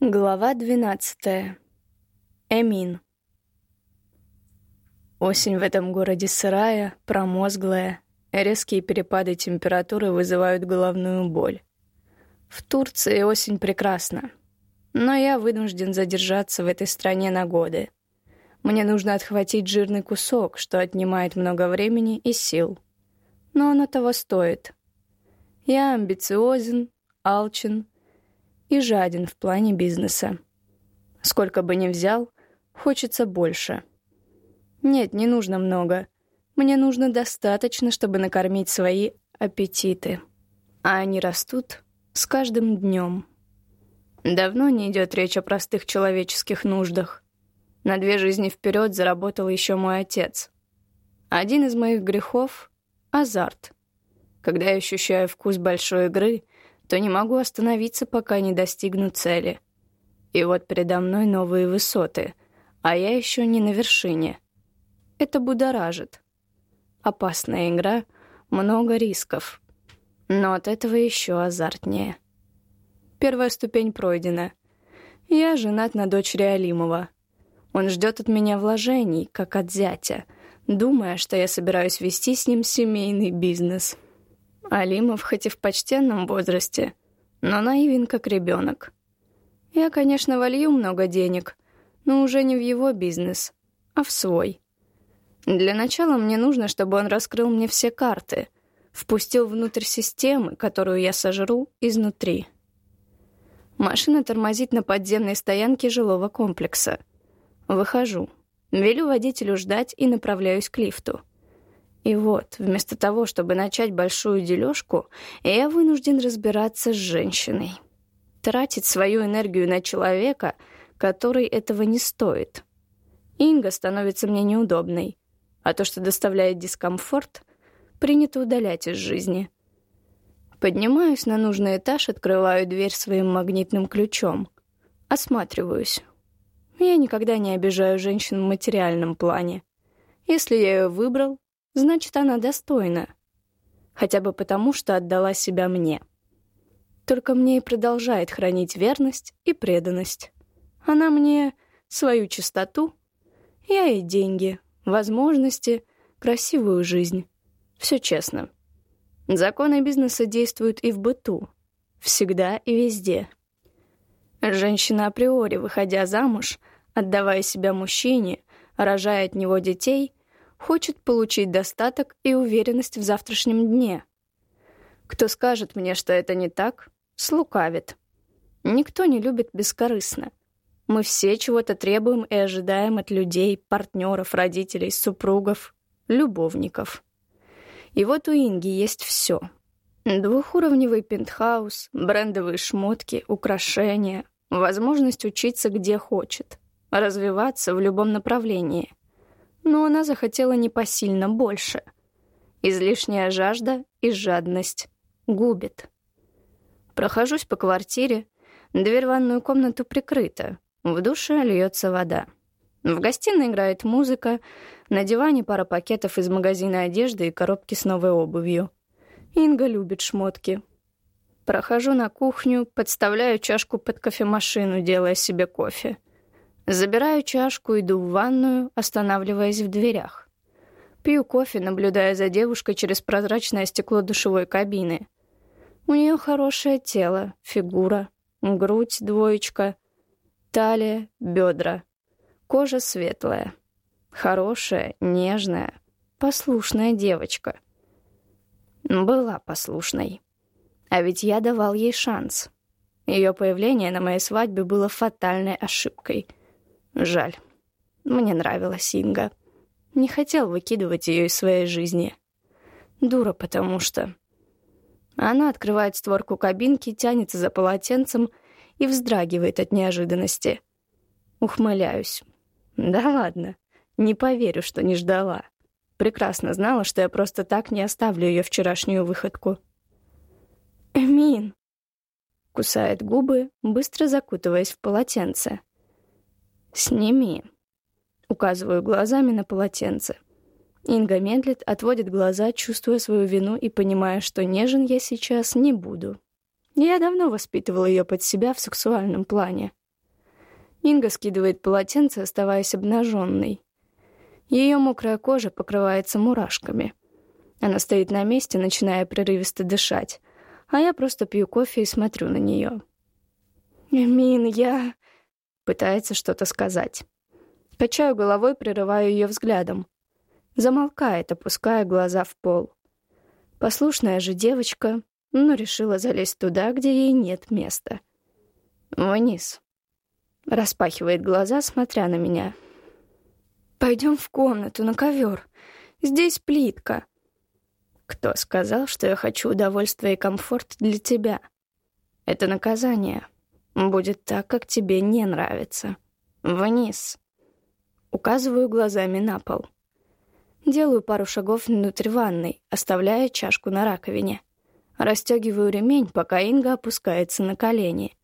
Глава двенадцатая. Эмин. Осень в этом городе сырая, промозглая. Резкие перепады температуры вызывают головную боль. В Турции осень прекрасна. Но я вынужден задержаться в этой стране на годы. Мне нужно отхватить жирный кусок, что отнимает много времени и сил. Но оно того стоит. Я амбициозен, алчен — и жаден в плане бизнеса. Сколько бы ни взял, хочется больше. Нет, не нужно много. Мне нужно достаточно, чтобы накормить свои аппетиты. А они растут с каждым днем. Давно не идет речь о простых человеческих нуждах. На две жизни вперед заработал еще мой отец. Один из моих грехов — азарт. Когда я ощущаю вкус большой игры — то не могу остановиться, пока не достигну цели. И вот передо мной новые высоты, а я еще не на вершине. Это будоражит. Опасная игра, много рисков. Но от этого еще азартнее. Первая ступень пройдена. Я женат на дочери Алимова. Он ждет от меня вложений, как от зятя, думая, что я собираюсь вести с ним семейный бизнес. Алимов хоть и в почтенном возрасте, но наивен как ребенок. Я, конечно, волью много денег, но уже не в его бизнес, а в свой. Для начала мне нужно, чтобы он раскрыл мне все карты, впустил внутрь системы, которую я сожру изнутри. Машина тормозит на подземной стоянке жилого комплекса. Выхожу. Велю водителю ждать и направляюсь к лифту. И вот, вместо того, чтобы начать большую дележку, я вынужден разбираться с женщиной. Тратить свою энергию на человека, который этого не стоит. Инга становится мне неудобной, а то, что доставляет дискомфорт, принято удалять из жизни. Поднимаюсь на нужный этаж, открываю дверь своим магнитным ключом. Осматриваюсь. Я никогда не обижаю женщин в материальном плане. Если я ее выбрал, значит, она достойна. Хотя бы потому, что отдала себя мне. Только мне и продолжает хранить верность и преданность. Она мне свою чистоту, я ей деньги, возможности, красивую жизнь. Все честно. Законы бизнеса действуют и в быту. Всегда и везде. Женщина априори, выходя замуж, отдавая себя мужчине, рожая от него детей, хочет получить достаток и уверенность в завтрашнем дне. Кто скажет мне, что это не так, слукавит. Никто не любит бескорыстно. Мы все чего-то требуем и ожидаем от людей, партнеров, родителей, супругов, любовников. И вот у Инги есть все. Двухуровневый пентхаус, брендовые шмотки, украшения, возможность учиться где хочет, развиваться в любом направлении но она захотела непосильно больше. Излишняя жажда и жадность губит. Прохожусь по квартире, дверь в ванную комнату прикрыта, в душе льется вода. В гостиной играет музыка, на диване пара пакетов из магазина одежды и коробки с новой обувью. Инга любит шмотки. Прохожу на кухню, подставляю чашку под кофемашину, делая себе кофе. Забираю чашку, иду в ванную, останавливаясь в дверях. Пью кофе, наблюдая за девушкой через прозрачное стекло душевой кабины. У нее хорошее тело, фигура, грудь двоечка, талия, бедра. Кожа светлая. Хорошая, нежная, послушная девочка. Была послушной. А ведь я давал ей шанс. Ее появление на моей свадьбе было фатальной ошибкой — Жаль. Мне нравилась Инга. Не хотел выкидывать ее из своей жизни. Дура, потому что... Она открывает створку кабинки, тянется за полотенцем и вздрагивает от неожиданности. Ухмыляюсь. Да ладно, не поверю, что не ждала. Прекрасно знала, что я просто так не оставлю ее вчерашнюю выходку. «Эмин!» Кусает губы, быстро закутываясь в полотенце. «Сними», — указываю глазами на полотенце. Инга медлит, отводит глаза, чувствуя свою вину и понимая, что нежен я сейчас не буду. Я давно воспитывала ее под себя в сексуальном плане. Инга скидывает полотенце, оставаясь обнаженной. Ее мокрая кожа покрывается мурашками. Она стоит на месте, начиная прерывисто дышать, а я просто пью кофе и смотрю на нее. «Мин, я...» Пытается что-то сказать. Качаю головой, прерываю ее взглядом. Замолкает, опуская глаза в пол. Послушная же девочка, но решила залезть туда, где ей нет места. Вниз. Распахивает глаза, смотря на меня. Пойдем в комнату, на ковер. Здесь плитка. Кто сказал, что я хочу удовольствия и комфорт для тебя? Это наказание. Будет так, как тебе не нравится. Вниз. Указываю глазами на пол. Делаю пару шагов внутрь ванной, оставляя чашку на раковине. Растегиваю ремень, пока Инга опускается на колени.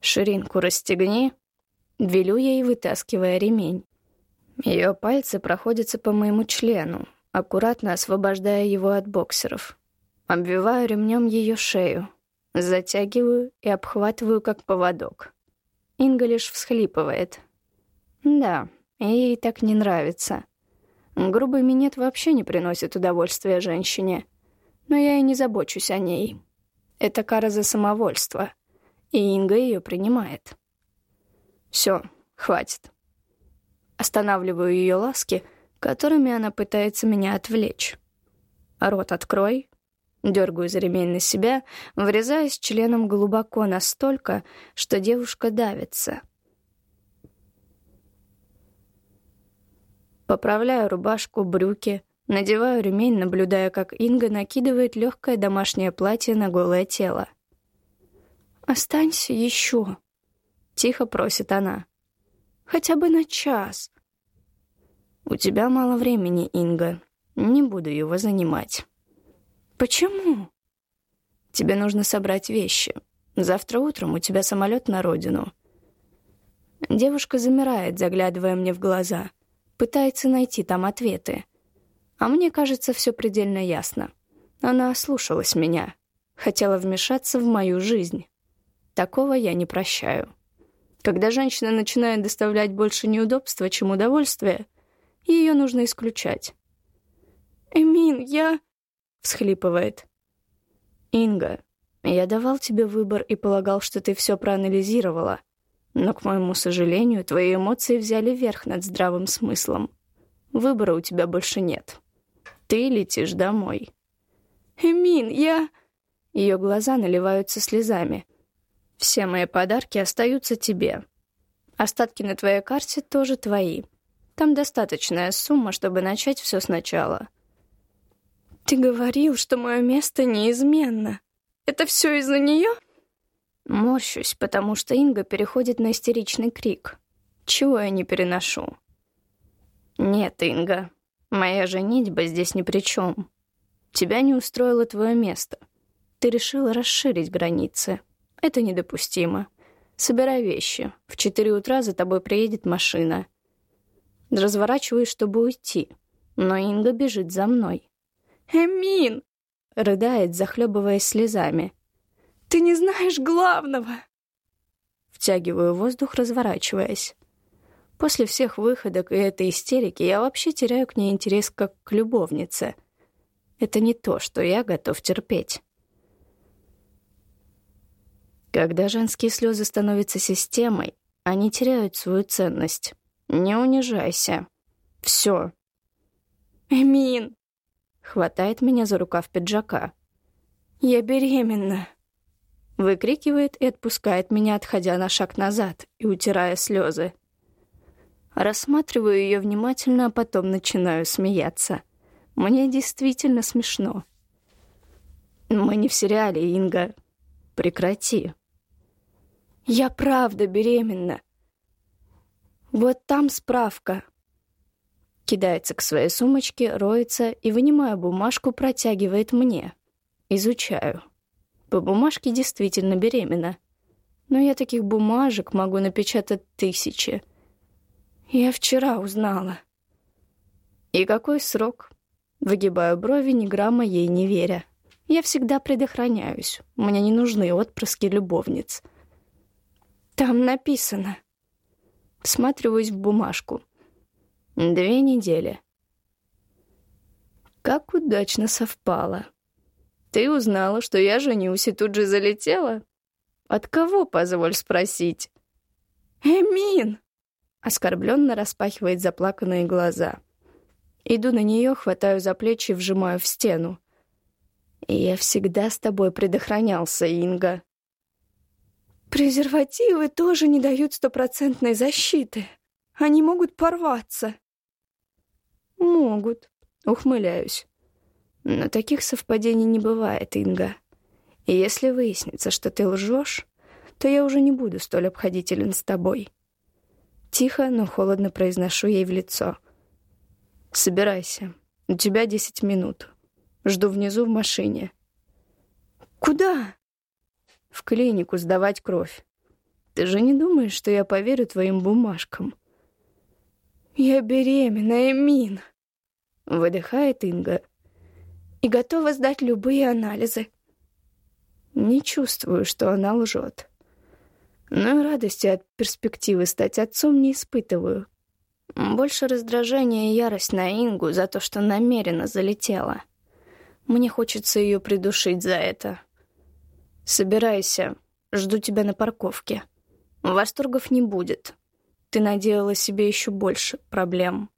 «Ширинку расстегни», — велю ей, вытаскивая ремень. Ее пальцы проходятся по моему члену, аккуратно освобождая его от боксеров. Обвиваю ремнем ее шею, затягиваю и обхватываю, как поводок. Инга лишь всхлипывает. Да, ей так не нравится. Грубый минет вообще не приносит удовольствия женщине. Но я и не забочусь о ней. Это кара за самовольство — и Инга ее принимает. Все, хватит. Останавливаю ее ласки, которыми она пытается меня отвлечь. Рот открой. Дергаю за ремень на себя, врезаясь членом глубоко настолько, что девушка давится. Поправляю рубашку, брюки, надеваю ремень, наблюдая, как Инга накидывает легкое домашнее платье на голое тело. «Останься еще», — тихо просит она. «Хотя бы на час». «У тебя мало времени, Инга. Не буду его занимать». «Почему?» «Тебе нужно собрать вещи. Завтра утром у тебя самолет на родину». Девушка замирает, заглядывая мне в глаза. Пытается найти там ответы. А мне кажется, все предельно ясно. Она ослушалась меня. Хотела вмешаться в мою жизнь. Такого я не прощаю. Когда женщина начинает доставлять больше неудобства, чем удовольствия, ее нужно исключать. «Эмин, я...» — всхлипывает. «Инга, я давал тебе выбор и полагал, что ты все проанализировала. Но, к моему сожалению, твои эмоции взяли верх над здравым смыслом. Выбора у тебя больше нет. Ты летишь домой». «Эмин, я...» Ее глаза наливаются слезами. Все мои подарки остаются тебе. Остатки на твоей карте тоже твои. Там достаточная сумма, чтобы начать все сначала. Ты говорил, что мое место неизменно. Это все из-за нее? Морщусь, потому что Инга переходит на истеричный крик. Чего я не переношу? Нет, Инга, моя женитьба здесь ни при чем. Тебя не устроило твое место. Ты решила расширить границы. Это недопустимо. Собирай вещи. В четыре утра за тобой приедет машина. Разворачиваюсь, чтобы уйти. Но Инга бежит за мной. «Эмин!» — рыдает, захлебываясь слезами. «Ты не знаешь главного!» Втягиваю воздух, разворачиваясь. После всех выходок и этой истерики я вообще теряю к ней интерес как к любовнице. Это не то, что я готов терпеть. Когда женские слезы становятся системой, они теряют свою ценность. Не унижайся. Все. Эмин! Хватает меня за рукав пиджака. Я беременна. Выкрикивает и отпускает меня, отходя на шаг назад и утирая слезы. Рассматриваю ее внимательно, а потом начинаю смеяться. Мне действительно смешно. Мы не в сериале, Инга. Прекрати. Я правда беременна. Вот там справка. Кидается к своей сумочке, роется и, вынимая бумажку, протягивает мне. Изучаю. По бумажке действительно беременна. Но я таких бумажек могу напечатать тысячи. Я вчера узнала. И какой срок? Выгибаю брови, ни грамма ей не веря. Я всегда предохраняюсь. Мне не нужны отпрыски любовниц. Там написано. Всматриваюсь в бумажку. Две недели. Как удачно совпало. Ты узнала, что я женюсь, и тут же залетела? От кого, позволь спросить? Эмин! Оскорбленно распахивает заплаканные глаза. Иду на нее, хватаю за плечи и вжимаю в стену. Я всегда с тобой предохранялся, Инга. Презервативы тоже не дают стопроцентной защиты. Они могут порваться. Могут, ухмыляюсь. Но таких совпадений не бывает, Инга. И если выяснится, что ты лжешь, то я уже не буду столь обходителен с тобой. Тихо, но холодно произношу ей в лицо. «Собирайся. У тебя десять минут. Жду внизу в машине». «Куда?» «В клинику сдавать кровь. Ты же не думаешь, что я поверю твоим бумажкам?» «Я беременна, Эмин!» Выдыхает Инга. «И готова сдать любые анализы». Не чувствую, что она лжет. Но радости от перспективы стать отцом не испытываю. Больше раздражения и ярость на Ингу за то, что намеренно залетела. Мне хочется ее придушить за это. Собирайся, жду тебя на парковке. Восторгов не будет. Ты наделала себе еще больше проблем.